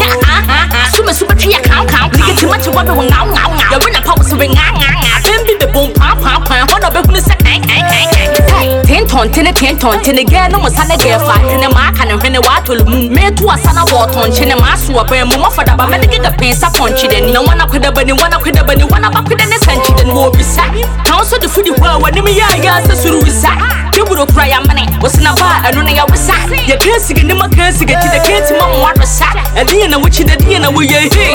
yɛne tɔntene tee tɔntene gɛɛ ne mo sa ne gɛɛ faatene maa ka ne hwene waatɔle mu meetu asa na bɔɔ tɔnkyene maa so ɔbɛn mu mɔfɔdaba mɛde gega pɛn sa pɔnkyedani na wɔn akɔdabani wɔn akɔdabani wɔn abakwedɛ ne sankyedani wɔɔbisa kan so de fudi hɔ a wɔnim yɛ a yɛ sɛ suruwisa keburo kura yamene wɔsena baa ɛno ne yɛwosa yɛka sigi ne ma ka sigi akyi dɛ kenti ma mo wadɔsa ɛdeɛ na wokyi da deɛ na woyɛ he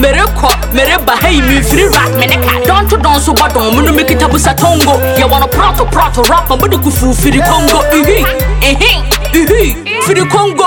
merekɔ mereba hei memfiri rat me ne ka dɔnto dɔn so bɔ dɔn mu no mekita busa tongo. Yɛwɔ no prɔto prɔto rapa mode kufuu firi kongo ihi ihi ihi firi kongo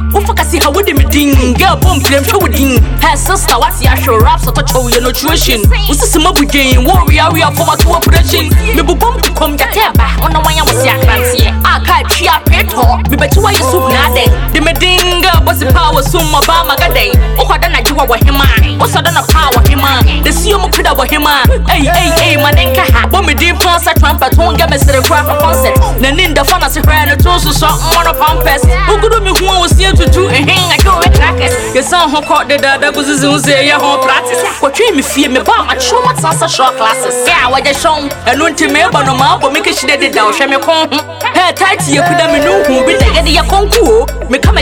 I see how we mi ding Girl bom kire mhwe ding. Her sister what's wati ahwe rap so to chow your nutrition. Usisi ma bu gain wo we are we are for my cooperation Me bu bom kom ya teba I wanya wasi akrantie Aka twi apeto me betu you yesu na den De me ding girl boss power so ma ba ma gaden Okwada na jiwa What's hema Osada na power hema The see mo kuda wo hema Hey hey hey man enka ha bom me din fa a trumpet won get me sere a concert Na ninda fa na se hwa na to so so mono pampers Ugudu mi hu tutu ɛhen agye wo crackers yɛsan ho kɔ dedaada kosisi wo sɛ ɛyɛ ho practice. Kɔtwee me fie meba a makyerɛ matena sɛ short classes. Ɛ a wɔgye hyɛn ɛno nti meba no maabɔ me kɛhyire deda wohwɛ me ko ho hɛ tight yɛ kuda me no hu bi da yɛde yɛ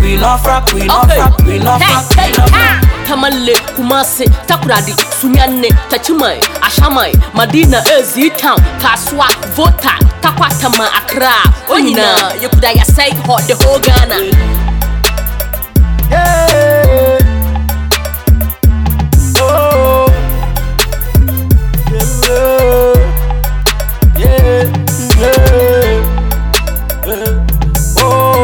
we love frap, we no okay. frap, we no frap, we no frap. Tamale, Kumase, Takoradi, Sunyani, Tachimai, Ashamai, Madina, Ezi Town, Kasoa, Vota, Takwatama, Accra, Onina, Yokudaya say hot the whole Ghana. Yeah. Oh. Yeah. Yeah. Yeah. Oh.